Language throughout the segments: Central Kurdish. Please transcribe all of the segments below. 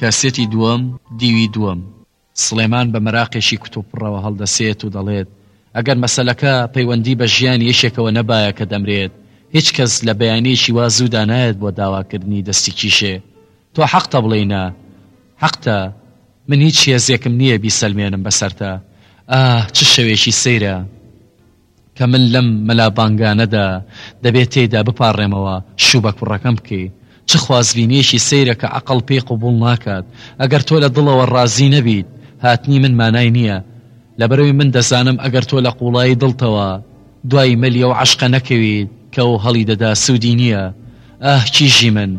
کاسێتی دووەم، دیوی دووەم. سڵێمان بە مەراقێکی کوتوپڕەوە هەڵدەسێت و دەڵێت، ئەگەر مەسەلەکە پەیوەندی بە ژیانی یەکێکەوە نەبایە کە دەمرێت، هیچ کەس لە بەیانییەکی وا زوودا نایەت بۆ داواکردنی دەستی کیشێ. تۆ حەقتە بڵێی نا. حەقتە. من هیچ هێزێکم نییە بیسەلمێنم بەسەرتا. ئاه چ شەوێکی سەیرە! کە من لەم مەلا بانگانەدا دەبێ تێیدا بپاڕێمەوە شوو بە کوڕەکەم بکەی چ خوازبینیەکی سەیرە کە عەقڵ پێی قبوڵ ناکات ئەگەر تۆ لە دڵەوە ڕازی نەبیت هاتنی من مانای نیە لەبەرەوەی من دەزانم ئەگەر تۆ لە قوڵایی دڵتەوە دوای مەلی ئەو عەشقە نەکەویت کە ئەو هەڵی دەدا سوودی نیە ئاه کیژی من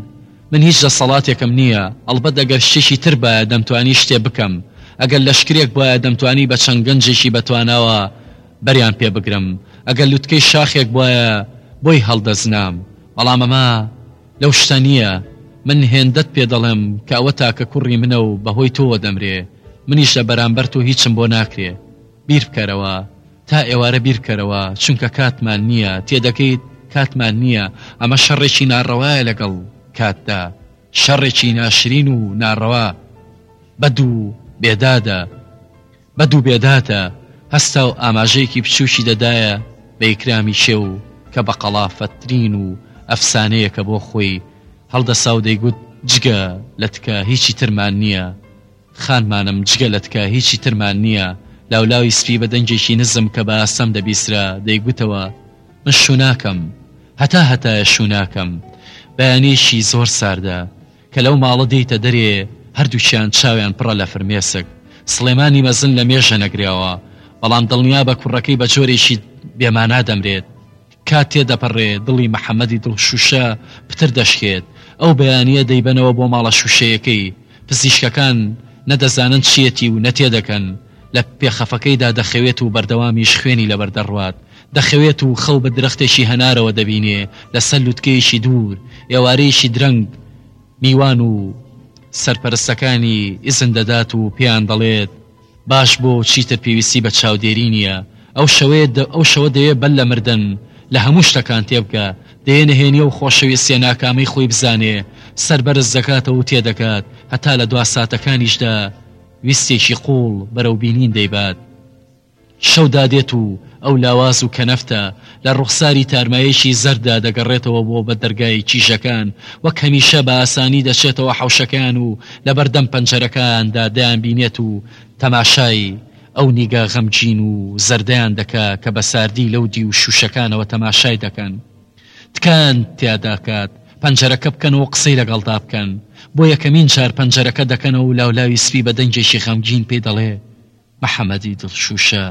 من هیچ دەسەڵاتێکم نیە ئەڵبەت ئەگەر شتێکی تر بایە دەمتوانی شتێ بکەم ئەگەر لەشکرێک بایە دەمتوانی بە چەند گەنجێکی بەتواناوە بەریان پێ بگرم ئەگەر لوتکەی شاخێک بوایە بۆی هەڵدەزنام بەڵام ئەمە لەو شتە نییە من هێندەت پێ دەڵێم کە ئەوە تاکە کوڕی منە و بەهۆی تۆوە دەمرێ منیش لە بەرامبەر تۆ هیچم بۆ ناکرێ بیربکەرەوە تا ئێوارە بیرکەرەوە چونکە کاتمان نییە تێدەگەیت کاتمان نییە ئەمە شەڕێکی ناڕەوایە لەگەڵ کاتدا شەڕێکی ناشرین و ناڕەوا بەدوو بێدادە بە دوو بێدادە هەستا و ئاماژەیەکی بچووکی دەدایە بە ئیکرامی شێو کە بە قەڵافەترین و ئەفسانەیەکە بۆ خۆی هەڵدەسا و دەیگوت، جگە لە تکا هیچی ترمان نییە. خانمانم جگە لە تکا هیچی ترمان نییە. لاولاوی سپی بە دەنگێکی نزم کە بە ئاستەم دەبیسترا، دەیگوتەوە، من شووناکەم. هەتا هەتایە شووناکەم. بەیانییەکی زۆر ساردە. کە لەو ماڵە دێیتە دەرێ هەردووکیان چاویان پڕە لە فرمێسک، سڵێمانی مەزن لە مێژە نەگرێەوە، بەڵام دڵنیابە کوڕەکەی بە جۆرێکی بێ مانا دەمرێت. کات تێدەپەڕێ، دڵی محەمەدی دڵ شووشە پتر دەشکێت. ئەو بەیانییە دەیبەنەوە بۆ ماڵە شووشەیەکەی. پزیشکەکان نە دەزانن چییەتی و نە تێدەگەن. لە پێخەفەکەیدا دەخەوێت و بەردەوامیش خوێنی لەبەر دەڕوات. دەخەوێت و خەو بە درەختێکی هەنارەوە دەبینێ لە سەر لوتکەیەکی دوور، ئێوارەیەکی درەنگ میوان و سەرپەرستەکانی ئیزن دەدات و پێیان دەڵێت باش بۆ چیتر پێویستی بە چاودێری نییە، ئەو شەوەیە ئەو شەوە دەیێ بەر لە مردن لە هەموو شتەکان تێبگا، دەیێ نهێنی ئەو خۆشەویستیە ناکامەی خۆی بزانێ، سەر بەرز دەکاتەوە و تێدەگات هەتا لە دوا ساتەکانیشدا ویستێکی قوڵ بەرەو بینین دەیبات. شەو دادێت و ئەو لاواز و کەنەفتە لە ڕوخساری تارمایەکی زەرددا دەگەڕێتەوە بۆ بە دەرگای کیژەکان، وەک هەمیشە بە ئاسانی دەچێتەوە حەوشەکەیان و لە بەردەم پەنجەرەکاندا دەیانبینێت و تەماشای ئەو نیگا غەمگین و زەردەیان دەکا کە بە ساردی لەو دیو شوشەکانەوە تەماشای دەکەن تکایان تیاداکات پەنجەرەکە بکەنەوە و قسەی لەگەڵدا بکەن بۆ یەکەمین جار پەنجەرەکە دەکەنەوە و لاولاوی سپی بە دەنگێکی غەمگین پێی دەڵێ محەمەدی دڵ شووشە،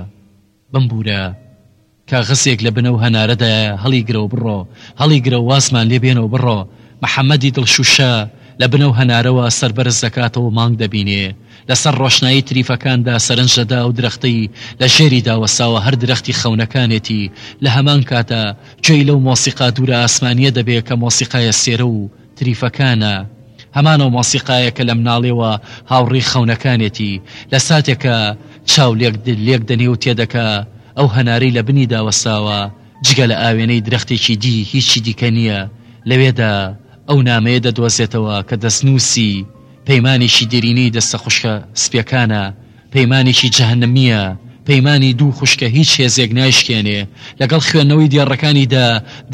بمبوورە، کاغەزێک لە بنە و هەنارەدایە، هەڵیگرە و بڕۆ، هەڵیگرە و وازمان لێ بێنە و بڕۆ. محەمەدی دڵ شووشە، لە بنە و هەنارەوە سەر بەرز دەکاتەوە و مانگ دەبینێ. لە سەر ڕۆشنایی تریفەکاندا سەرنج دەدا ئەو درەختەی لە ژێریدا وەستاوە هەر درەختی خەونەکانێتی. لە هەمان کاتا، گوێی لەو مۆسیقا دوورە ئاسمانییە دەبێ کە مۆسیقای ئەستێرە و تریفەکانە، هەمان ئەو مۆسیقایە کە لەمناڵیەوە هاوڕی خەونەکانێتی، لە ساتێکا چاو لێک دەنێ و تێدەکا ئەو هەنارەی لە بنیدا وەستاوە جگە لە ئاوێنەی درەختێکی دی هیچی دیکە نیە، لەوێدا ئەو نامەیە دەدۆزێتەوە کە دەستنوسی پەیمانێکی دێرینەی دەستە خوشکە سپیەکانە، پەیمانێکی جەهەنەمیە پەیمانی دوو خوشکە هیچ هێزێک نایشکێنێ لەگەڵ خوێندنەوەی دێڕەکانی دە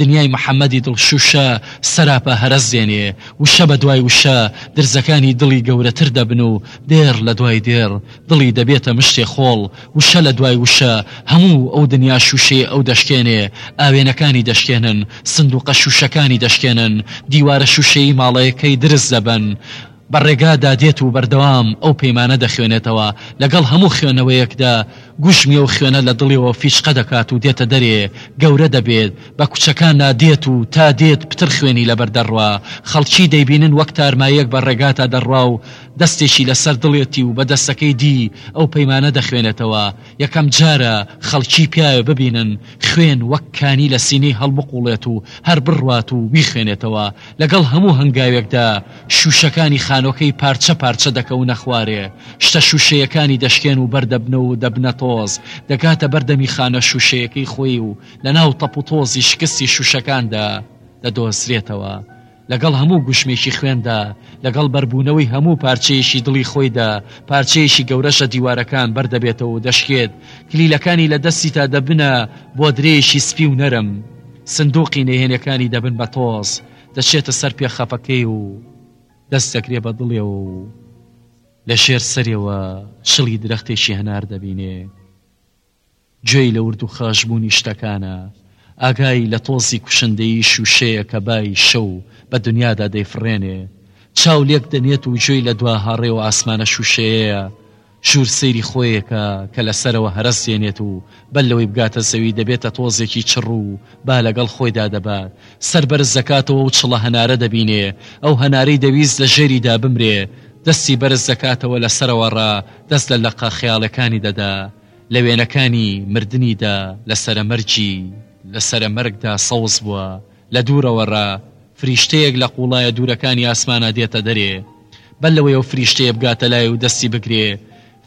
دنیای محمدی دڵ شوشە سەراپا هەرەس دێنێ وشە بە دوای وشە درزەکانی دڵی گەورەتر دەبن و دێڕ لە دوای دێڕ دڵی دەبێتە مشتێ خۆڵ وشە لە دوای وشە هەموو ئەو دنیا شوشەی ئەو دەشکێنێ ئاوێنەکانی دەشکێنن سندوقە شوشەکانی دەشکێنن دیوارە شوشەیی ماڵەکەی درز دەبەن بە ڕێگادا دێت و بەردەوام ئەو پەیمانە دەخوێنێتەوە، لەگەڵ هەموو خوێنەوەیەکدا گوژمی ئەو خوێنە لە دڵیەوە فیشقە دەکات و دێتە دەرێ، گەورە دەبێت، بە کوچەکاندا دێت و تا دێت پتر خوێنی لەبەر دەڕوا، خەڵکی دەیبینن وەک تارماییەک بە ڕێگاتا دەڕوا و دەستێکی لەسەر دڵێتی و بە دەستەکەی دی ئەو پەیمانە دەخوێنێتەوە، یەکەم جارە خەڵکی پیاوێ ببینن خوێن وەک کانی لە سینەی هەڵبقوڵێت و هەر بڕوات و بیخوێنێتەوە، لەگەڵ هەموو هەنگاوێکدا. شووشەکانی خانووەکەی پارچە پارچە دەکەونە خوارێ، شتە شووشەیەکانی دەشکێن و بەر دەبنەوە و دەبنە تۆز، دەگاتە بەر دەمی خانووە شووشەیەکەی خۆی و لە ناو تەپ و تۆزی شکستی شووشەکاندا دەدۆزرێتەوە، لەگەڵ هەموو گوشمێکی خوێندا، لەگەڵ بەربوونەوەی هەموو پارچەیەکی دڵی خۆیدا، پارچەیەکی گەورەش لە دیوارەکان بەر دەبێتەوە و دەشکێت، کلیلەکانی لە دەستیدا دەبنە بۆدرەیەکی سپی و نەرم، سندووقی نهێنێکانی دەبن بە تۆز، دەچێتە سەر پێ خەپەکەی و دەست دەکرێ بە دڵێەوە و لە ژێر سەرەوە شڵی درەختێکی هەنار دەبینێ گوێی لە ورد و خاشبوونی شتەکانە ئاگایی لە تۆزی کوشندەی شووشەیە کە بای شەو بە دنیادا دەیفڕێنێ چاو لێک دەنێت و گوێی لە دوا هاڕێ و ئاسمانە شووشەیەیە ژوور سەیری خۆیەکە کە لە سەرەوە هەرەس دێنێت و بەر لەوەی بگاتە زەوی دەبێتە تۆزێکی چڕ و با لەگەڵ خۆیدا دەبات، سەر بەرز دەکاتەوە و چڵە هەنارە دەبینێ، ئەو هەنارەی دەویست لە ژێریدا بمرێ، دەستی بەرز دەکاتەوە لە سەرەوە ڕا دەست لە لقە خەیاڵەکانی دەدا، لە وێنەکانی مردنیدا لە سەرە مەرگی لە سەرە مەرگدا سەوز بووە، لە دوورەوە رە فریشتەیەک لە قوڵایە دوورەکانی ئاسمانا دێتە دەرێ، بەر لەوەی ئەو فریشتەیە بگاتە لای و دەستی بگرێ،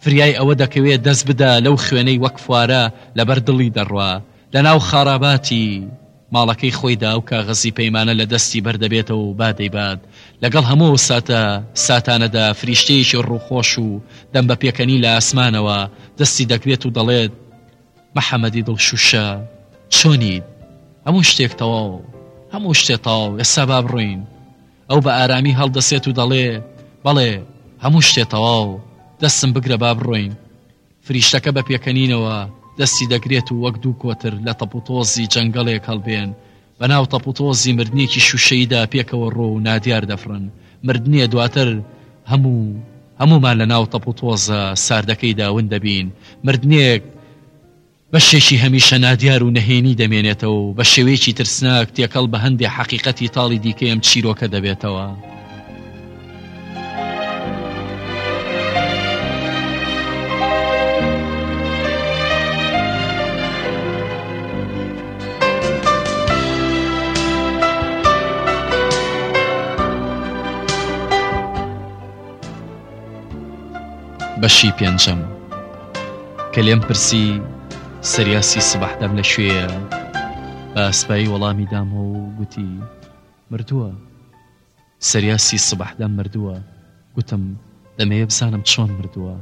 فریای ئەوە دەکەوێ دەست بدا لەو خوێنەی وەک فوارە لە بەر دڵی دەڕوا. لە ناو خاڕاباتی ماڵەکەی خۆیدا ئەو کاغەزی پەیمانە لە دەستی بەر دەبێتەوە و با دەیبات. لەگەڵ هەموو ئەو ساتە ساتانەدا فریشتەیەکی رووخۆش و دەم بە پێکەنین لە ئاسمانەوە دەستی دەگرێت و دەڵێت، محمدی دڵ شوشە چۆنیت هەموو شتێک تەواو هەموو شتێ تاو ئێستا با بڕۆین ئەو بە ئارامی هەڵدەسێت و دەڵێ بەڵێ هەموو شتێ تەواو دەستم بگرە با بڕۆین فریشتەکە بە پێکەنینەوە دەستی دەگرێت و وەک دوو کۆتر لە تەپوتۆزی جەنگەڵێک هەڵبێن بەناو تەپوتۆزی مردنێکی شوشەییدا پێکەوە ڕۆ و نادیار دەفڕن، مردنێ دواتر هەموو هەموومان لەناو تەپوتۆزە ساردەکەیدا ون دەبین، مردنێک بەشێکی هەمیشە نادیار و نەهێنی دەمێنێتەوە و بە شێوەیەکی ترسناک تێکەڵ بە هەندێ حەقیقەتی تاڵی دیکەی ئەم چیرۆکە دەبێتەوە. بەشی پێنجەم کە لێم پرسی سریاسی سبحدەم لە شوێە بە ئەسپایی وەڵامی دامەوە و گوتی مردووە سەریا سی سبح دەم مردووە گوتم دەمەیە بزانم چۆن مردووە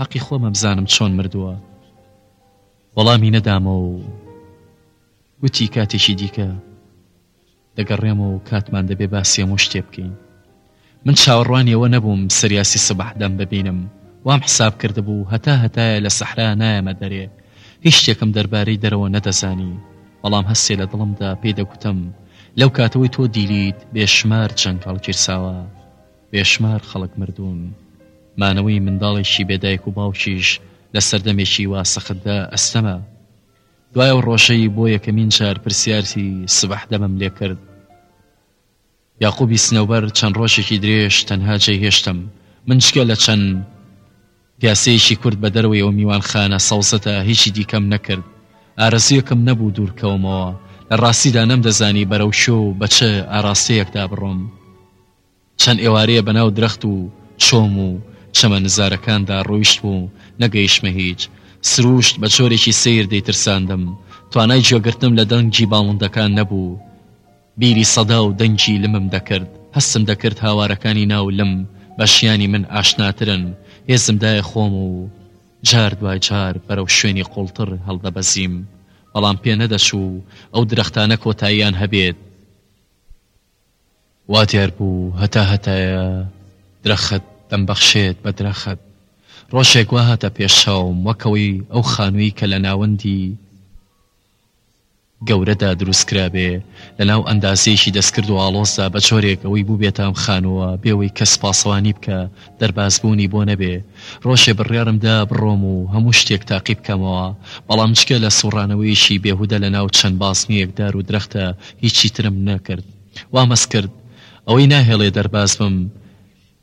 حەقی خۆمە بزانم چۆن مردووە وەڵامی نەدامەوە و گوتی کاتێکی دیکە دەگەڕێمەوە و کاتمان دەبێ باسیێم و شتێ بکەین من چاوەڕوانیەوە نەبووم سەریاسی سبح دەم ببینم وام حساب کرد بوو هەتا هەتایە لە سەحرا نایەمە دەرێ هیچ شتێکم دەربارەی دەرەوە نەدەزانی بەڵام هەستێ لە دڵمدا پێی دەگوتم لەو کاتەوەی تۆ دیلیت بێشمار جەنگ هەڵگیرساوە بێشمار خەڵک مردوون مانەوەی منداڵێکی بێدایک و باوکیش لە سەردەمێکی وا سەختدا ئەستەمە دوای ئەو ڕۆژەی بۆ یەکەمین جار پرسیارسی سبح دەمم لێکرد یاقوبی سنەوبەر چەند ڕۆژێکی درێژ تەنها جێی هێشتم. من جگە لە چەند پیاسەیەکی کورت بە دەرەوەی ئەو میوانخانە سەوزەدا هیچی دیکەم نەکرد. ئارەزوویەکم نەبوو دوور بکەومەوە. لە ڕاستیدا نەمدەزانی بەرەو کوێ و بە چ ئاراستەیەکدا بڕۆم. چەند ئێوارەیە بە ناو درەخت و چۆم و چەمە نزارەکاندا ڕۆیشتم و نەگەیشتمە هیچ. سرووشت بە جۆرێکی سەیر دەیترساندم. توانای گوێگرتنم لە دەنگی باڵندەکان نەبوو. بیری سەدا و دەنگی لمم دەکرد، هەستم دەکرد هاوارەکانی ناو لم بە ژیانی من ئاشناترن، هێزم دایە خۆم و جار دوای جار بەرەو شوێنی قوڵتر هەڵدەبەزیم، بەڵام پێ نەدەچوو ئەو درەختانە کۆتاییان هەبێت، وا دیار بوو هەتا هەتایە درەخت دەمبەخشێت بە درەخت، ڕۆژێک وا هاتە پێش چاوم وەک ئەوەی ئەو خانووی کە لە ناوەندی. گەورەدا دروست کرابێ لەناو ئەندازەیەکی دەستکرد و ئاڵۆزدا بەجۆرێک ئەوەی بووبێتە ئەم خانووە بێوەی کەس پاسەوانی بکا دەرباز بوونی بۆ نەبێ ڕۆژێ بڕیارم دا بڕۆم و هەموو شتێک تاقی بکەمەوە بەڵام جگە لە سوڕانەوەیەکی بێهودە لەناو چەند بازنەیەک دار و درەختە هیچی ترم نەکرد وامەست کرد ئەوەی ناهێڵێ دەرباز بم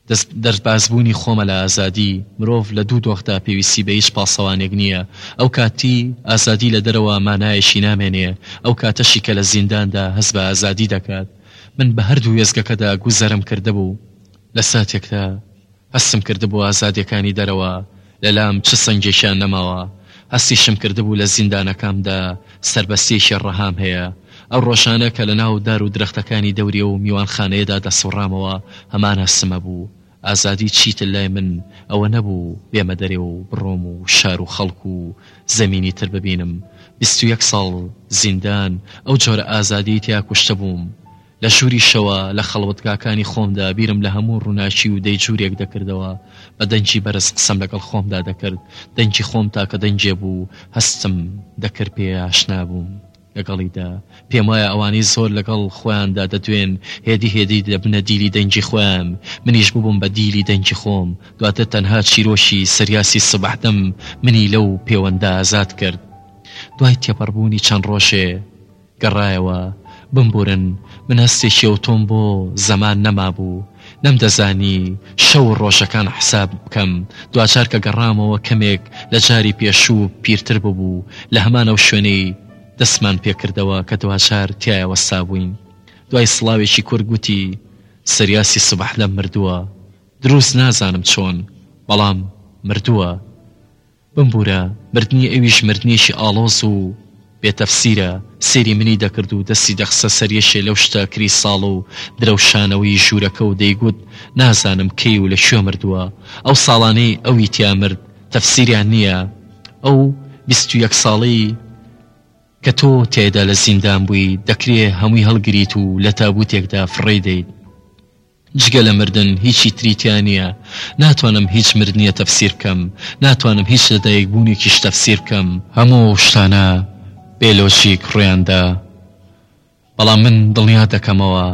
دەست دەربازبوونی خۆمە لە ئازادی، مرۆڤ لە دوو دۆخدا پێویستی بە هیچ پاسەوانێک نییە، ئەو کاتی ئازادی لە دەرەوە مانایەکی نامێنێ، ئەو کاتەشی کە لە زینداندا هەست بە ئازادی دەکات. من بە هەردوو وێستگەکەدا گوزەرم کردبوو، لە ساتێکدا هەستم کردبوو ئازادییەکانی دەرەوە، لەلام چ سنگێکیان نەماوە، هەستیشم کردبوو لە زیندانەکامدا سەربەستییەکی ڕەهام هەیە. ئەو ڕۆژانە کە لەناو دار و درەختەکانی دەوری ئەو میوانخانەیەدا دەسوڕامەوە، هەمان هەستم هەبوو. ئازادی چیتر لای من ئەوە نەبوو بێمە دەرێ و بڕۆم و شار و خەڵک و زەمینی تر ببینم. بیست و یەک ساڵ زیندان، ئەو جۆرە ئازادییەی تیا کوشتبووم. لە ژووری شەوە لە خەڵوەتگاکانی خۆمدا بیرم لە هەموو ڕووناکی و دەیجوورێک دەکردەوە، بە دەنگی بەرز قسەم لەگەڵ خۆمدا دەکرد، دەنگی خۆم تاکە دەنگێ بوو هەستم دەکرد پێ ئاشنا بووم لەگەڵیدا، پێم وایە ئەوانەی زۆر لەگەڵ خۆیاندا دەدوێن هێدی هێدی دەبنە دیلی دەنگی خۆیان، منیش ببووم بە دیلی دەنگی خۆم، دواتر تەنها چیرۆکی سریاسی سبح دەم منی لەو پێوەندە ئازاد کرد، دوای تێپەڕبوونی چەند ڕۆژێ گەڕایەوە، بمبورن من هەستێکی ئەوتۆم بۆ زەمان نەمابوو، نەمدەزانی شەو و ڕۆژەکان حساب بکەم، دواجار کە گەڕامەوە کەمێک لە جاری پێشوو پیرتر ببوو، لە هەمان ئەو شوێنەی دەستمان پێکردەوە کە دواجار تیایا وەستابووین، دوای سڵاوێکی کورت گوتی، سریاسی سبحلەم مردووە، دروست نازانم چۆن، بەڵام مردووە. بمبورە، مردنی ئەویش مردنیەکی ئاڵۆز و بێ تەفسیرە، سەیری منی دەکرد و دەستی دەخستە سەر یەکێ لەو شتە کریساڵ و درەوشانەوەی ژوورەکە و دەیگوت نازانم کەی و لە کوێ مردووە، ئەو ساڵانەی ئەوی تیا مرد تەفسیریان نییە، ئەو بیست و یەک ساڵەی کە تۆ تیایدا لە زیندان بووی دەکرێ هەمووی هەڵگریت و لە تابووتێکدا فڕێی دەیت. جگە لە مردن هیچی تری تیا نیە ناتوانم هیچ مردنیە تەفسیر بکەم ناتوانم هیچ لە دایک بوونێکیش تەفسیر بکەم هەموو ئەو شتانە بێ لۆجیک ڕویان دا بەڵام من دڵنیات دەکەمەوە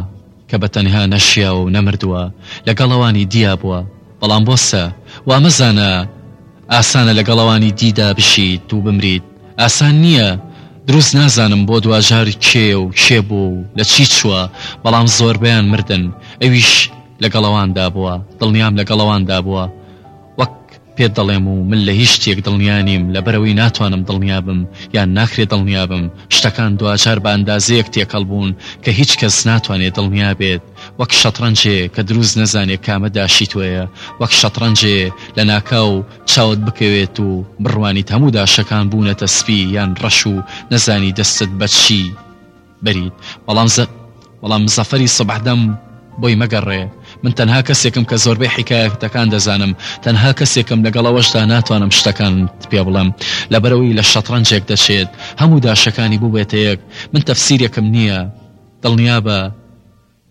کە بە تەنها نەشیاوە و نەمردوە لەگەڵ ئەوانی دیا بوە بەڵام بۆسە وا مەزانە ئاسانە لەگەڵ ئەوانی دیدا بژیت و بمریت ئاسان نیە دروست نازانم بۆ دواجار کێ و کێ بوو و لە چی چووە بەڵام زۆربەیان مردن ئەویش لەگەڵ ئەواندا بووە دڵنیام لەگەڵ ئەواندا بووە وەک پێت دەڵێم و من لە هیچ شتێک دڵنیا نیم لەبەرئەوەی ناتوانم دڵنیا بم یان ناکرێ دڵنیا بم شتەکان دواجار بە ئەندازەیەک تێکەڵ بوون کە هیچ کەس ناتوانێ دڵنیا بێت وەک شەتڕەنجێ کە دروست نەزانێ کامە داشی تۆیە، وەک شەتڕەنجێ لە ناکاو چاوت بکەوێت و بڕوانیت هەموو داشەکان بوونەتە سپی یان ڕەش و نەزانی دەستت بە چی بەریت، بەڵام بەڵام مزەفەری سبحدەم بۆی مەگەڕێ، من تەنها کەسێکم کە زۆربەی حیکایەتەکان دەزانم، تەنها کەسێکم لەگەڵ ئەوەشدا ناتوانم شتەکانت پێ بڵێم، لەبەرئەوەی لە شەتڕەنجێک دەچێت هەموو داشەکانی بووبێتە یەک، من تەفسیرێکم نییە، دڵنیابە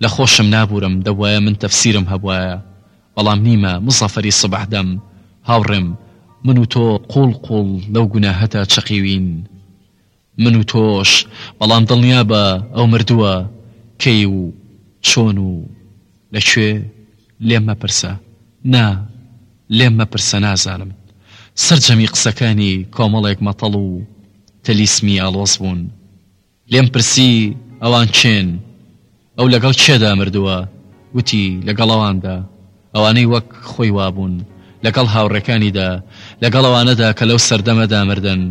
لە خۆشم نابورم دەبوایە من تەفسیرم هەبوایە بەڵام نیمە مزەفەری سبح دەم هاوڕێم من و تۆ قوڵ قوڵ لەو گوناهەتا چەقیوین من و تۆش بەڵام دڵنیابە ئەو مردوە کەی و چۆن و لە کوێ لێم مەپرسە نا لێم مەپرسە نازانم سەرجەمی قسەکانی کۆمەڵێک مەتەڵ و تەلیسمی ئاڵۆز بوون. لێم پرسی ئەوان کێن؟ ئەو لەگەڵ کێدا مردووە؟ گوتی لەگەڵ ئەواندا، ئەوانەی وەک خۆی وابوون، لەگەڵ هاوڕێکانیدا، لەگەڵ ئەوانەدا کە لەو سەردەمەدا مردن.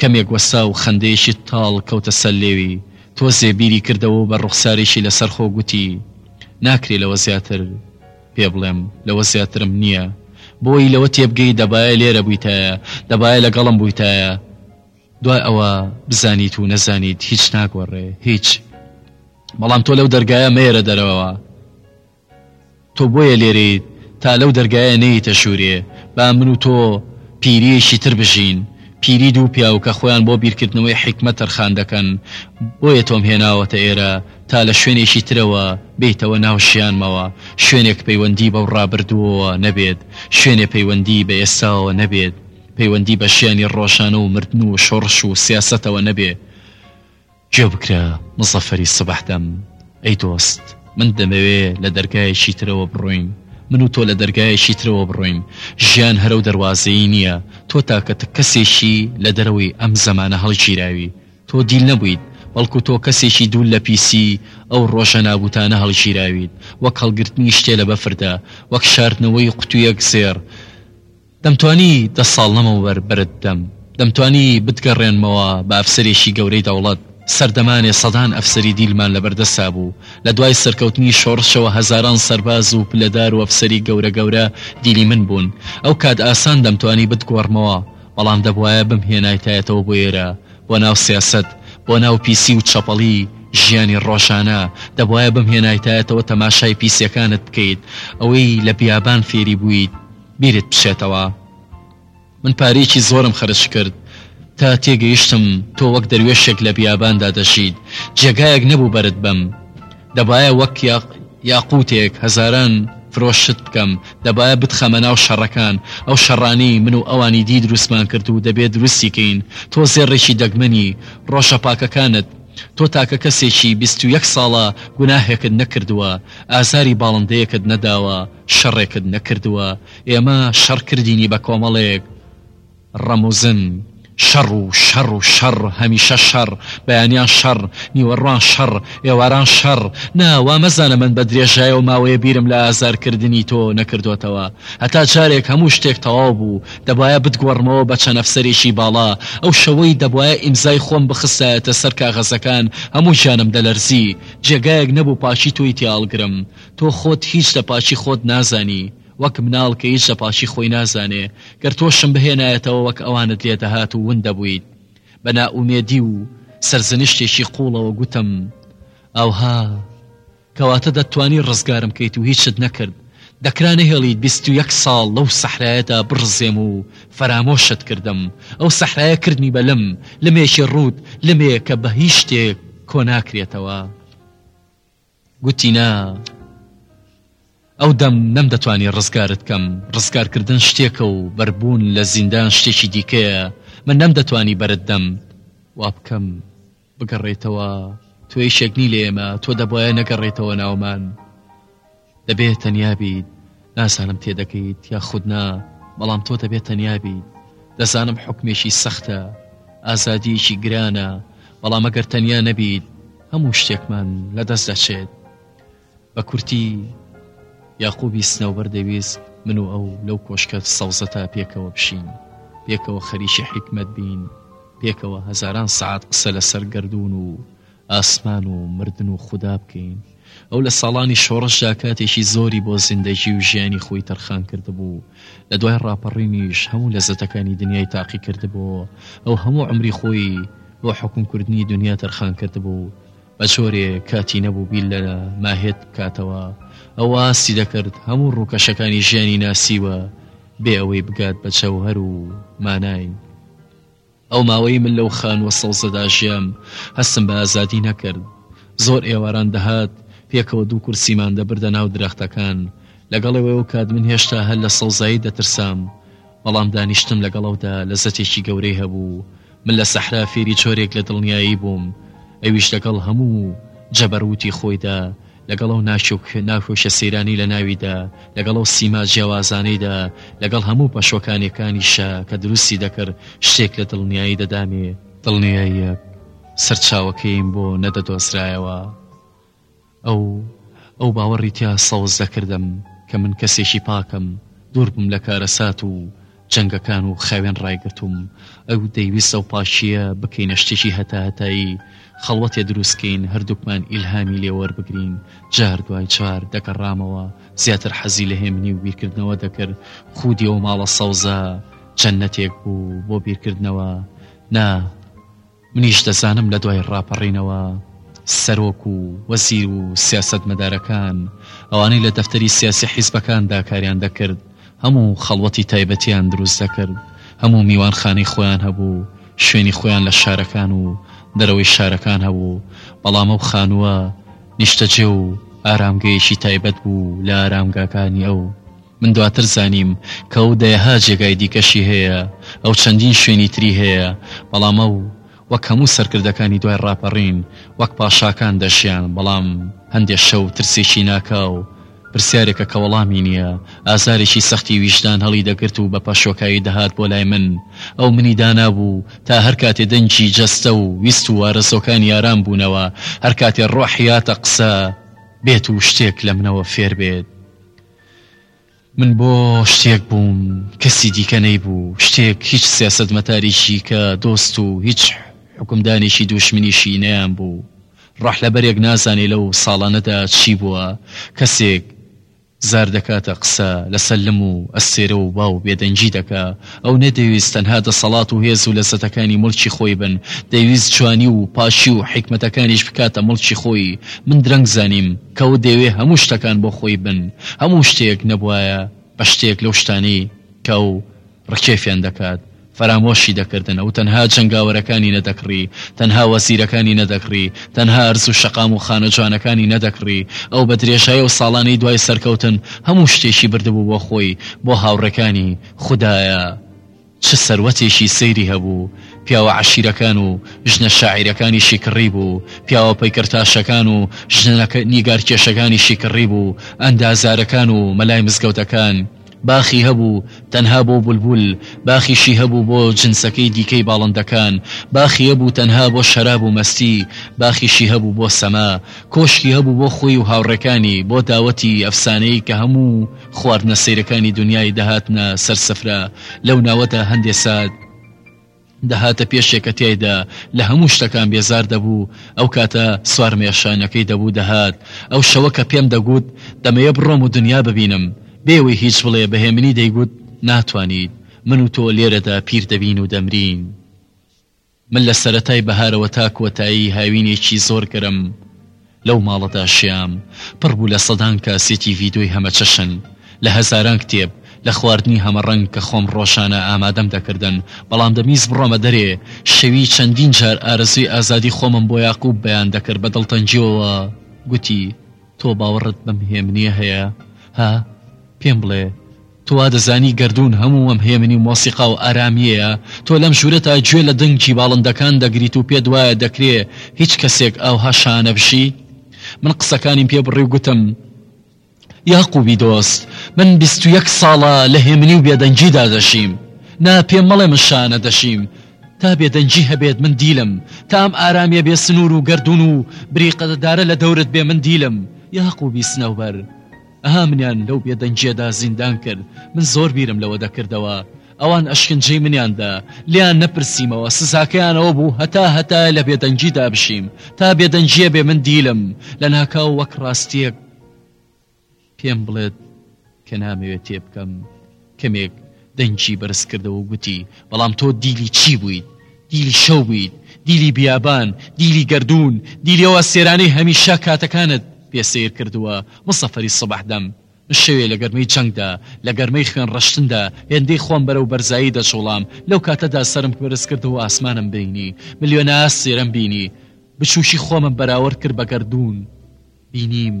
کەمێک وەستا و خەندەیەکی تاڵ کەوتە سەر لێوی. تۆزێ بیری کردەوە و بە ڕوخسارێکی لەسەرخۆ گوتی ناکرێ لەوە زیاتر پێ بڵێم، لەوە زیاترم نییە. بۆی لەوە تێبگەی دەبایە لێرە بوویتایە، دەبایە لەگەڵم بوویتایە. دوای ئەوە بزانیت و نەزانیت هیچ ناگۆڕێ هیچ بەڵام تۆ لەو دەرگایە مەیەرە دەرەوە تۆ بۆیە لێرەیت تا لەو دەرگایە نەیتە ژوورێ با من و تۆ پیریەکی تر بژین پیری دوو پیاو کە خۆیان بۆ بیرکردنەوەی حیکمە تەرخان دەکەن بۆیە تۆم هێناوەتە ئێرە تا لە شوێنێکی ترەوە بیتەوە ناو ژیانمەوە شوێنێک پەیوەندی بەو ڕابردووەوە نەبێت شوێنێ پەیوەندی بە ئێستاەوە نەبێت پەیوەندی بە ژیانی ڕۆژانە و مردن و شۆڕش و سیاسەتەوە نەبێ، گوێ بگرە مزەفەری سبەحدەم، ئەی دۆست، من دەمەوێ لە دەرگایەکی ترەوە بڕۆین، من و تۆ لە دەرگایەکی ترەوە بڕۆین، ژیان هەرەو دەروازەیی نییە، تۆ تاکە تک کەسێکی لە دەرەوەی ئەم زەمانە هەڵگیراوی، تۆ دیل نەبوویت، بەڵکو تۆ کەسێکی دوور لە پیسیی ئەو ڕۆژە نابووتانە هەڵگیراویت، وەک هەڵگرتنی شتێ لە بەفردا، وەک شاردنەوەی قوتوویەک زێڕ، دەمتوانی دە ساڵ لەمەوبەر بەرت بدەم، دەمتوانی بتگەڕێنمەوە بە ئەفسەرێکی گەورەی دەوڵەت، سەردەمانێ سەدان ئەفسەری دیلمان لەبەردەستا بوو، لە دوای سەرکەوتنی شۆڕشەوە هەزاران سەرباز و پلەدار و ئەفسەری گەورە گەورە دیلی من بوون، ئەو کات ئاسان دەمتوانی بتگۆڕمەوە، بەڵام دەبوایە بمهێنایتایەتەوە بۆ ئێرە، بۆ ناو سیاسەت، بۆ ناو پیسی و چەپەڵی ژیانی ڕۆژانە، دەبوایە بمهێنایتایەتەوە تەماشای پیسیەکانت بکەیت، ئەوەی لە بیابان فێری بوویت، بیرت بچێتەوە من پارەیەکی زۆرم خەرج کرد تا تێگەیشتم تۆ وەک دەروێشێک لە بیاباندا دەژیت جێگایەک نەبوو بەرت بەم دەبایە وەک یاقوتێک هەزاران فرۆشت بکەم دەبایە بتخەمە ناو شەڕەکان ئەو شەڕانی من و ئەوانی دی دروستمان کرد و دەبێ دروستی کەین تۆ زێڕێکی دەگمەنی ڕۆژە پاکەکانت تۆ تاکە کەسێکی بیست و یەک ساڵە گوناهێکت نەکردووە ئازاری باڵندەیەکت نەداوە شەڕێکت نەکردوە ئێمە شەڕ کردینی بە کۆمەڵێک ڕەموزن شەڕ و شەڕ و شەڕ هەمیشە شەڕ بەیانیان شەڕ نیوەڕوان شەڕ ئێواران شەڕ نا وا مەزانە من بە درێژایەو ماوەیە بیرم لە ئازار کردنی تۆ نەکردۆتەوە هەتا جارێک هەموو شتێک تەواو بوو دەبایە بتگۆڕمەوە بە چەند ئەفسەرێکی باڵا ئەو شەوەی دەبوایە ئیمزای خۆم بخستایەتە سەر کاغەزەکان هەموو گیانم دەلەرزی جێگایەک نەبوو پاکی تۆی تێ هەڵگرم تۆ خۆت هیچ لە پاکی خۆت نازانی وەک مناڵ کە هیچ لە پاکی خۆی نازانێ گەر تۆشم بهێنایەتەوە وەک ئەوانت لێ دەهات و ون دەبوویت بە نائومێدی و سەرزنشتێکی قوڵەوە گوتم ئاوها کەواتە دەتتوانی ڕزگارم کەیت و هیچت نەکرد دەکرا نەهێڵیت بیست و یەک ساڵ لەو سەحرایەدا بڕزێم و فەرامۆشت کردم ئەو سەحرایە کردمی بە لم لمێکی ڕووت لمێک کە بە هیچ شتێک کۆ ناکرێتەوە. گوتی نا ئەو دەم نەمدەتوانی ڕزگارت کەم، ڕزگارکردن شتێکە و بەربوون لە زیندان شتێکی دیکەیە، من نەمدەتوانی بەرت دەم وابکەم بگەڕێیتەوە، تۆ یەکێک نی لە ئێمە، تۆ دەبوایە نەگەڕێیتەوە ناومان، دەبێ تەنیا بیت. نازانم تێدەگەیت یا خود نا بەڵام تۆ دەبێت تەنیا بیت دەزانم حکمێکی سەختە ئازادیەکی گرانە بەڵام ئەگەر تەنیا نەبیت هەموو شتێکمان لە دەست دەچێت بە کورتی یاقوبی سنەوبەر دەویست من و ئەو لەو کۆشکە سەوزە تا پێکەوە بشین پێکەوە خەریکی حیکمت بین پێکەوە هەزاران سعات قسە لەسەر گردون و ئاسمان و مردن و خودا بکەین. ئەو لە ساڵانی شۆڕشدا کاتێکی زۆری بۆ زیندەگی و ژیانی خۆی تەرخان کردبوو، لە دوای ڕاپەڕینیش هەموو لەزەتەکانی دنیای تاقی کردبوو، ئەو هەموو عومری خۆی بۆ حوکمکردنی دنیا تەرخان کردبوو، بە جۆرێ کاتی نەبوو بیر لە ماهێت بکاتەوە، ئەو ئاستی دەکرد هەموو ڕووکەشەکانی ژیانی ناسیوە بێ ئەوەی بگات بە جەوهەر و مانای. ئەو ماوەی من لەو خانووە سەوزەدا ژیام، هەستم بە ئازادی نەکرد. زۆر ئێواران دەهات، پێکەوە دوو کورسیمان دەبردە ناو درەختەکان. لەگەڵ ئێوەی ئەو کات من هێشتا هەر لە سەوزایی دەترسام، بەڵام دانیشتن لەگەڵ ئەودا لەزەتێکی گەورەی هەبوو. من لە سەحرا فێری جۆرێک لە دڵنیایی بووم، ئەویش لەگەڵ هەموو جەبەرووتی خۆیدا لەگەڵ ئەو ناخ و ناخۆشە سەیرانەی لە ناویدا، لەگەڵ ئەو سیما جیاوازانەیدا، لەگەڵ هەموو پەشۆکانیەکانیشا کە دروستی دەکرد، شتێک لە دڵنیایی دەدامێ، دڵنیاییەک سەرچاوەکەیم بۆ نەدەدۆزرایەوە، ئەو ئەو باوەڕی تیا سەوز دەکردم کە من کەسێکی پاکم، دووربم لە کارەسات و جەنگەکان و خاوێن ڕایگرتووم ئەو دەیویست ئەو پاکییە بکەینە شتێکی هەتا هەتایی، خەڵوەتێ دروست کەین هەردووکمان ئیلهامی لێ وەربگرین، جار دوای جار دەگەڕامەوە زیاتر حەزی لە هێمنی و بیرکردنەوە دەکرد، خودی ئەو ماڵە سەوزە جەننەتێک بوو بۆ بیرکردنەوە، نا. منیش دەزانم لە دوای ڕاپەڕینەوە سەرۆک و وەزیر و سیاسەتمەدارەکان، ئەوانەی لە دەفتەری سیاسی حیزبەکاندا کاریان دەکرد، هەموو خەڵوەتی تایبەتیان دروست دەکرد، هەموو میوانخانەی خۆیان هەبوو، شوێنی خۆیان لە شارەکان و دەرەوەی شارەکان هەبوو، بەڵام ئەو خانووە نیشتەجێ و ئارامگەیەکی تایبەت بوو لە ئارامگاکانی ئەو. من دواتر زانیم کە ئەو دەیەها جێگای دیکەشی هەیە، ئەو چەندین شوێنی تری هەیە، بەڵام ئەو وەک هەموو سەرکردەکانی دوای ڕاپەڕین وەک پاشاکان دەژیان، بەڵام هەندێ شەو ترسێکی ناکاو، پرسیارێکە کە وەڵامی نییە، ئازارێکی سەختی ویژدان هەڵیدەگرت و بە پەشۆکایی دەهات بۆ لای من، ئەو منی دانابوو تا هەر کاتێ دەنگی جەستە و ویست و ئارەزووەکانی ئارام بوونەوە، هەر کاتێ ڕۆحی هاتە قسە بێت و شتێک لە منەوە فێر بێت. من بۆ شتێک بووم کەسی دیکە نەیبوو شتێک هیچ سیاسەتمەتاریشی کە دۆست و هیچ حکومدانێکی دووشمنیشی نەیان بوو ڕەحلەبەرێک نازانێ لەو ساڵانەدا چی بووە کەسێک زار دەکاتە قسە لەسەر لم و ئەستێرە و با و بێدەنگی دەکا ئەو نەدەویست تەنها دەسەڵات و هێز و لەزەتەکانی موڵکی خۆی بن دەویست جوانی و پاکی و حیکمەتەکانیش بکاتە موڵکی خۆی من درەنگ زانیم کەو دەیەوێ هەموو شتەکان بۆ خۆی بن هەموو شتێک نەبوایە بە شتێک لەو شتانەی کە ئەو ڕکێفیان دەکات فەرامۆشی دەکردن ئەو تەنها جەنگاوەرەکانی نەدەکڕی تەنها وەزیرەکانی نەدەکڕی تەنها ئەرز و شەقام و خانە جوانەکانی نەدەکڕی ئەو بە درێژای ئەو ساڵانەی دوای سەرکەوتن هەموو شتێکی بردبوو بۆ خۆی بۆ هاوڕێکانی خودایە چ سەروەتێکی سەیری هەبوو، پیاوە عەشیرەکان و ژنە شاعیرەکانیشی کڕیبوو، پیاوە پەیکەرتاشەکان و ژنە نیگارکێشەکانیشی کڕیبوو، ئەندازارەکان و مەلای مزگەوتەکان. باخی هەبوو تەنها بۆ بولبول، باخیشی هەبوو بۆ جنسەکەی دیکەی باڵندەکان، باخی هەبوو تەنها بۆ شەراب و مەستی، باخیشی هەبوو بۆ سەما، کۆشکی هەبوو بۆ خۆی و هاوڕێکانی، بۆ داوەتی ئەفسانەیی کە هەموو. خواردنە سەیرەکانی دونیای دەهاتنە سەر سفرە، لەو ناوەدا هەندێ سات دەهاتە پێشێ کە تیایدا لە هەموو شتەکان بێزار دەبوو، ئەو کاتە سوارمەیە شانەکەی دەبوو دەهات، ئەو شەوە کە پێم دەگووت دەمەوێ بڕۆم و دونیا ببینم، بێ ئەوەی هیچ بڵێ بە هێمنی دەیگووت ناتوانیت، من و تۆ لێرەدا پیر دەبین و دەمرین. من لە سەرەتای بەهارەوە تا کۆتایی هاوینێکی زۆر گەرم لەو ماڵەدا ژیام، پڕ بوو لە سەدان کاسێتی ڤیدۆی هەمەچەشن، لە هەزاران کتێب، لە خواردنی هەمەڕەنگ کە خۆم ڕۆژانە ئامادەم دەکردن، بەڵام دەمویست بڕۆمە دەرێ، شەوی چەندین جار ئارەزووی ئازادی خۆمم بۆ یاقوب بەیان دەکرد بە دڵتەنگیەوە گوتی، تۆ باوەڕت بەم هێمنیە هەیە ها؟ پێم بڵێ. تۆ وا دەزانی گەردوون هەموو ئەم هێمنی مۆسیقا و ئارامییەیە؟ تۆ لەم ژوورەتا گوێ لە دەنگی باڵندەکان دەگریت و پێت وایە دەکرێ هیچ کەسێک ئاوها شانە بژی؟ من قسەکانیم پێ بڕی و گوتم، یاقووبی دۆست، من بیست و یەک ساڵە لە هێمنی و بێدەنگیدا دەژیم. نا، پێم مەڵێ من شانە دەژیم. تا بێدەنگی هەبێت من دیلم. تا ئەم ئارامییە بێ سنوور و گەردوون و بریقەدارە لە دەورت بێ من دیلم، یاقووبی سنەوبەر. ئەها منیان لەو بێدەنگیەدا زیندان کرد من زۆر بیرم لەوە دەکردەوە ئەوان ئەشکنجەی منیان دا لێیان نەپرسیمەوە سزاکەیان ئەوە بوو هەتا هەتایە لە بێدەنگیدا بژیم تا بێدەنگیە بێ من دیلم لە ناکاو وەک ڕاستیەک پێم بڵێت کە نامەوێت تێبکەم کەمێک دەنگی بەرز کردەوە و گوتی، بەڵام تۆ دیلی چی بوویت؟ دیلی شەو بوویت، دیلی بیابان، دیلی گەردوون، دیلی ئەو ئەستێرانەی هەمیشە کاتەکانت پێ سەیر کردووە، مسەفەری سبح دەم. من شەوێ لە گەرمەی جەنگدا، لە گەرمەی خوێن ڕشتندا، هێندەی خۆم بەرەو بەرزایی دەجوڵام، لەو کاتەدا سەرم بەرز کردەوە و ئاسمانم بینی، ملیۆنە ئەستێرەم بینی. بچووکی خۆمم بەراورد کرد بە گەردوون. بینیم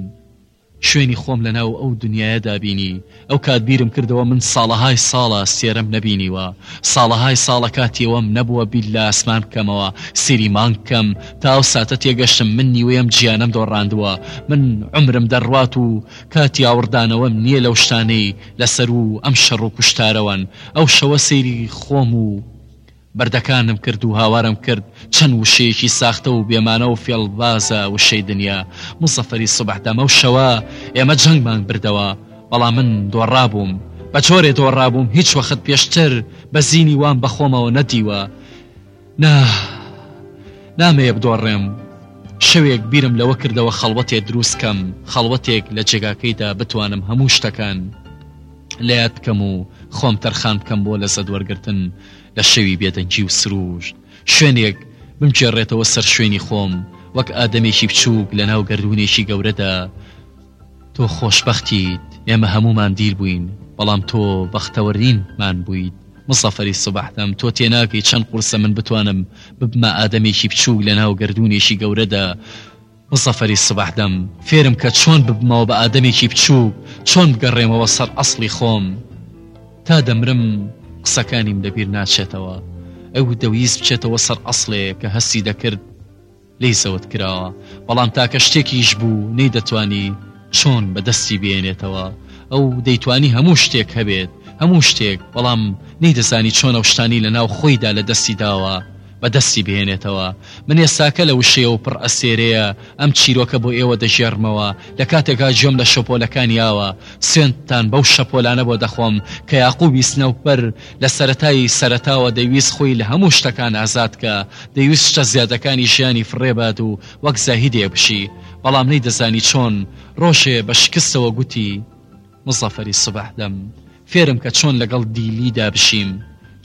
شوێنی خۆم لەناو ئەو دونیایەدا بینی، ئەوکات بیرم کردەوە من ساڵەهای ساڵە سێرم نەبینیوە، ساڵەهای ساڵە کاتی ئەوەم نەبووە بیر لە ئاسمان بکەمەوە، سیری مانگ بکەم، تا ئەو ساتە تێگەشتم من نیوەی ئەم جیهانەم دۆڕاندووە، من عومرم دەڕوات و کاتی ئاوڕدانەوەم نییە لەو شتانەی لە سەروو ئەم شەڕ و کوشتارەوەن، ئەو شەوە سەیری خۆم و. بەردەکانم کرد و هاوارم کرد چەند وشەیەکی ساختە و بێمانە و فێڵبازە وشەی دنیا موزەفەری سوبح دەم ئەو شەوە ئێمە جەنگمان بردەوە بەڵام من دۆڕابووم بە جۆرێ دۆڕابووم هیچ وەخت پێشتر بە زینی وام بەخۆمەوە نەدیوە نا نامەیە بدۆڕێم شەوێک بیرم لەوە کردەوە خەڵوەتێ دروستکەم خەڵوەتێک لە جێگاکەیدا بتوانم هەموو شتەکان لە یاد بکەم و خۆم تەرخان بکەم بۆ لە زەدوەرگتن لە شەوی بێدەنگی و سرووشت، شوێنێک بمگێڕێتەوە سەر شوێنی خۆم، وەک ئادەمێکی بچووک لە ناو گەردوونێکی گەورەدا. تۆ خۆشبەختیت، ئێمە هەموومان دیل بووین، بەڵام تۆ بەختەوەرینمان بوویت. مسافری سوبح دەم، تۆ تێناگەی چەند قورسە من بتوانم ببمە ئادەمێکی بچووک لە ناو گەردوونێکی گەورەدا. مسەفەری سبەح دەم فێرم کە چۆن ببمەوە بە ئادەمێکی بچووک، چۆن بگەڕێمەوە سەر ئەسڵی خۆم. تا دەمرم قسەکانیم لە بیر ناچێتەوە. ئەو دەویست بچێتەوە سەر ئەسڵێ کە هەستی دەکرد لێی زەوت کراوە، بەڵام تاکە شتێکیش بوو نەیدەتوانی چۆن بە دەستی بێنێتەوە. ئەو دەیتوانی هەموو شتێک هەبێت، هەموو شتێک، بەڵام نەیدەزانی چۆن ئەو شتانەی لە ناو خۆیدا لە دەستی داوە، بەدەستی بهێنێتەوە. من ئێستاکە لە وشەیە و پڕ ئەستێرەیە ئەم چیرۆکە بۆ ئێوە دەگێڕمەوە، لە کاتێکا گوێم لە شەپۆلەکانی ئاوە، سوێندتان بەو شەپۆلانە بۆ دەخۆم کە یاقوبی سنەوپر لە سەرەتای سەرەتاوە دەیویست خۆی لە هەموو شتەکان ئازاد کا، دەیویست شتە زیادەکانی ژیانی فڕێ بات و وەک زاهیدێک بژی، بەڵام نەیدەزانی چۆن، ڕۆژێ بە شکستەوە گوتی. مزەفەری سبەحدەم فێرم کە چۆن لەگەڵ دیلیدا بژیم،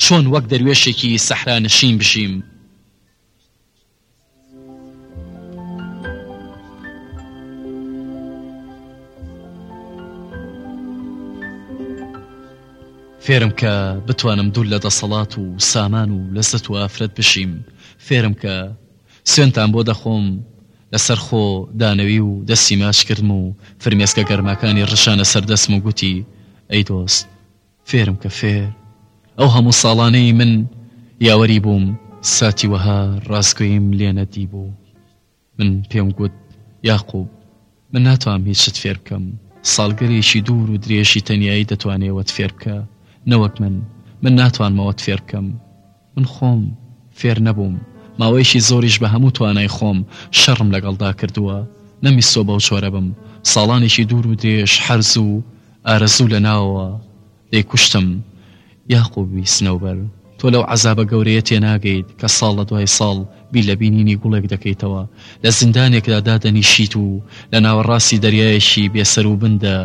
چۆن وەک دەروێشێکی سەحرانشین بژیم. فێرم کە بتوانم دوور لە دەسەڵات و سامان و لەزەت و ئافرەت بژیم، فێرم کە سوێنتان بۆ دەخۆم، لەسەر خۆ دانەوی و دەستی ماچ کردم و فرمێسکە گەرمەکانی ڕشانە سەر دەستم و گوتی، ئەی دۆست، فێرم کە فێر. ئەو هەموو ساڵانەی من یاوەری بووم، ساتی وەها ڕاستگۆییم لێ نەدیبوو. من پێم گوت، یاقوب، من ناتوام هیچت فێر بکەم. ساڵگەرێکی دوور و درێژی تەنیایی دەتوانێ ئەوەت فێر بکا، نەوەک من، من ناتوانم ئەوەت فێر بکەم. من خۆم فێر نەبووم، ماوەیەکی زۆریش بە هەموو توانای خۆم شەڕم لەگەڵدا کردووە، نەمویستووە بەو جۆرە بم، ساڵانێکی دوور و درێژ هەر زوو و ئارەزوو لە ناوەوە دەیکوشتم. یاقووبی سنەوبەر، تۆ لەو عەزابە گەورەیە تێناگەیت کە ساڵ لە دوای ساڵ بیر لە بینینی گوڵێک دەکەیتەوە، لە زیندانێکدا دادەنیشیت و لە ناوەڕاستی دەریایەکی بێ سەر و بن دە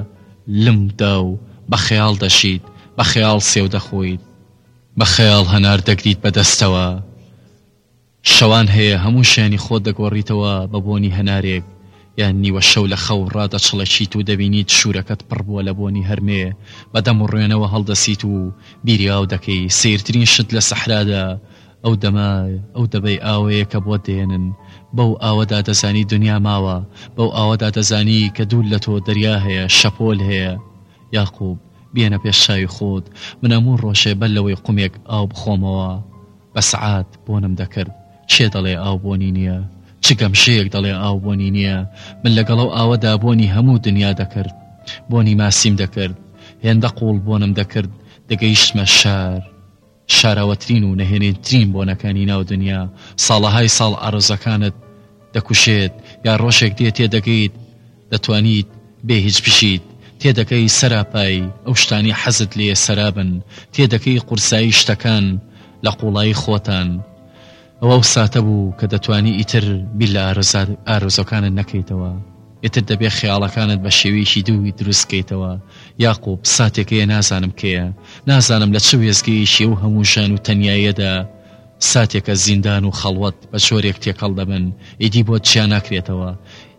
لم دا و بە خەیاڵ دەژیت، بە خەیاڵ سێو دەخۆیت. بە خەیاڵ هەنار دەگریت بە دەستەوە شەوان هەیە هەموو شانی خۆت دەگۆڕیتەوە بە بۆنی هەنارێک یان نیوە شەو لە خەو ڕادەچڵەکیت و دەبینیت شوورەکەت پڕ بووە لە بۆنی هەرمێ بە دەم و ڕوێنەوە هەڵدەسیت و بیری ئاو دەکەی سەیرترین شت لە سەحرادا ئەو دەمە ئەو دەبەی ئاوەیە کە بۆت دێنن بەو ئاوەدا دەزانی دنیا ماوە بەو ئاوەدا دەزانی کە دوور لە تۆ دەریا هەیە شەپۆل هەیە یاقوب، بێنە پێش چاوی خۆت، من هەموو ڕۆژێ بەر لەوەی قومێک ئاو بخۆمەوە، بە سەعات بۆنم دەکرد، کێ دەڵێ ئاو بۆنی نییە؟ چ گەمژەیەک دەڵێ ئاو بۆنی نییە؟ من لەگەڵ ئەو ئاوەدا بۆنی هەموو دنیا دەکرد. بۆنی ماسیم دەکرد. هێندە قووڵ بۆنم دەکرد، دەگەیشتمە شار. شاراوەترین و نەهێنیترین بۆنەکانی ناو دنیا ساڵەهای ساڵ ئارەزەکانت دەکوشێت یا ڕۆژێک دێ تێدەگەیت دەتوانیت بێ هیچ بژیت تێدەگەی سەراپای ئەو شتانەی حەزت لێیە سەرابن تێدەگەی قورسایی شتەکان لە قوڵایی خۆتان ئەوە ئەو ساتە بوو کە دەتوانی ئیتر بیر لە ئارزار ئارزۆکانت نەکەیتەوە ئیتر دەبێ خەیاڵەکانت بە شێوەیەکی دووی دروستکەیتەوە یاقوب ساتێکەیە نازانم کێیە نازانم لە چ وێزگەیەکی ئەو هەموو ژان و تەنیایەدا ساتێکە زیندان و خەڵوەت بە جۆرێک تێکەڵ دەبن ئیدی بۆت جیا ناکرێتەوە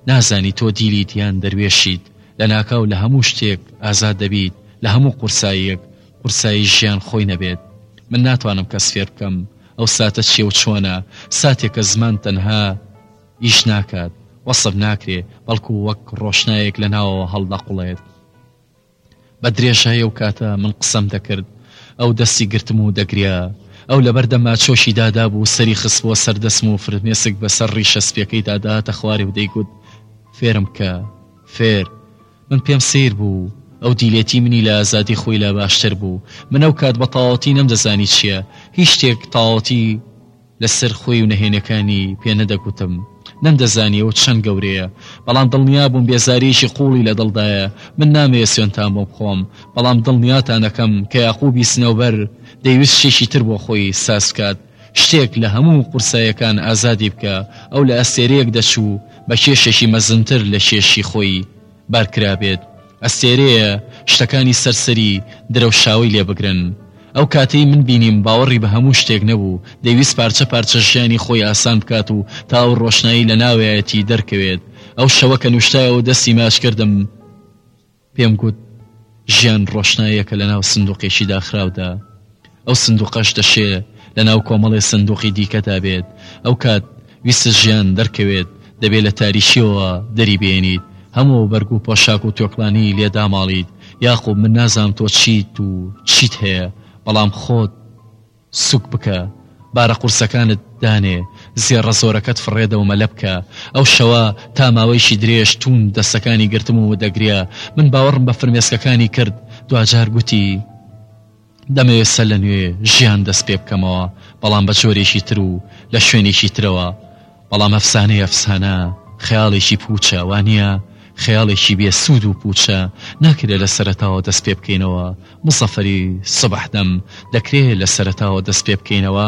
نازانی تۆ دیلیت یان دەروێشیت لە ناکاو لە هەموو شتێک ئازاد دەبیت لە هەموو قورساییەک قورسایی ژیان خۆی نەبێت من ناتوانم کەس فێر بکەم ئەو ساتە چیە و چۆنە؟ ساتێکە زمان تەنها ئیش ناکات، وەسف ناکرێ، بەڵکو وەک ڕۆشنایەک لە ناوەوە هەڵدەقوڵێت. بە درێژایی ئەو کاتە من قسەم دەکرد، ئەو دەستی گرتم و دەگریا. ئەو لەبەر دەما چۆکی دادابوو و سەری خستبووە سەر دەسم و فرمێسک بەسەر ڕیشە سپیەکەیدا دەهاتە خوارێ و دەیگوت، فێرم بکە، فێر، من پێم سەیر بوو ئەو دیلێتی منی لە ئازادی خۆی لا باشتر بوو من ئەو کات بە تاوەتی نەمدەزانی چیە هیچ شتێک تاوەتی لە سەر خۆی و نەهێنێکانی پێ نەدەگوتم نەمدەزانی ئەو چەند گەورەیە بەڵام دڵنیا بووم بێزاریەکی قوڵی لە دڵدایە من نامەوێ سوێنتان بۆ بخۆم بەڵام دڵنیاتان ئەکەم کە یاقوبی سنەوبەر دەیوست شتێکی تر بۆ خۆی ساز بکات شتێک لە هەموو قورسایەکان ئازادی بکە، ئەو لە ئەستێرەیەک دەچوو بە کێشێکی مەزنتر لە کێشی خۆی بار کرابێت، ئەستێرەیە شتەکانی سەر سەری درەوشاوەی لێ بگرن. ئەو کاتەی من بینیم باوەڕی بە هەموو شتێک نەبوو، دەیویست پارچە پارچە ژیانی خۆی ئاسان بکات و تا ئەو ڕۆشنایی لە ناویایەتی دەرکەوێت. ئەو شەوە کە نوشتایەوە دەستی ماچ کردم، پێم گوت ژیان ڕۆشناییەکە لە ناو سندوقێکی داخراودا ئەو سندوقەش دەشێ لە ناو کۆمەڵێ سندوقی دیکەدا بێت ئەو کات ویست ژیان دەرکەوێت دەبێ لە تاریکیەوە دەری بێنیت هەموو بەرگ و پۆشاک و تۆکلانی لێ داماڵیت یاخوب من نازام تۆ چیت و چیت هەیە بەڵام خۆت سوک بکە بارە قورسەکانت دانێ زێڕە زۆرەکەت فڕێدە و مەلە بکە ئەو شەوە تا ماوەیەکی درێژ تووند دەستەکانی گرتم و دەگریا من باوەڕم بە فرمێسکەکانی کرد دواجار گوتی دەمەوێت سەر لە نوێ ژیان دەست پێ بکەمەوە بەڵام بە جۆرێکی تر و لە شوێنێکی ترەوە بەڵام ئەفسانەی ئەفسانە، خەیاڵێکی پووچە، وانییە؟ خەیاڵێکی بێ سوود و پووچە، ناکرێ لە سەرەتاوە دەست پێ بکەینەوە، موزەفەری سوبحدەم، دەکرێ لە سەرەتاوە دەست پێ بکەینەوە؟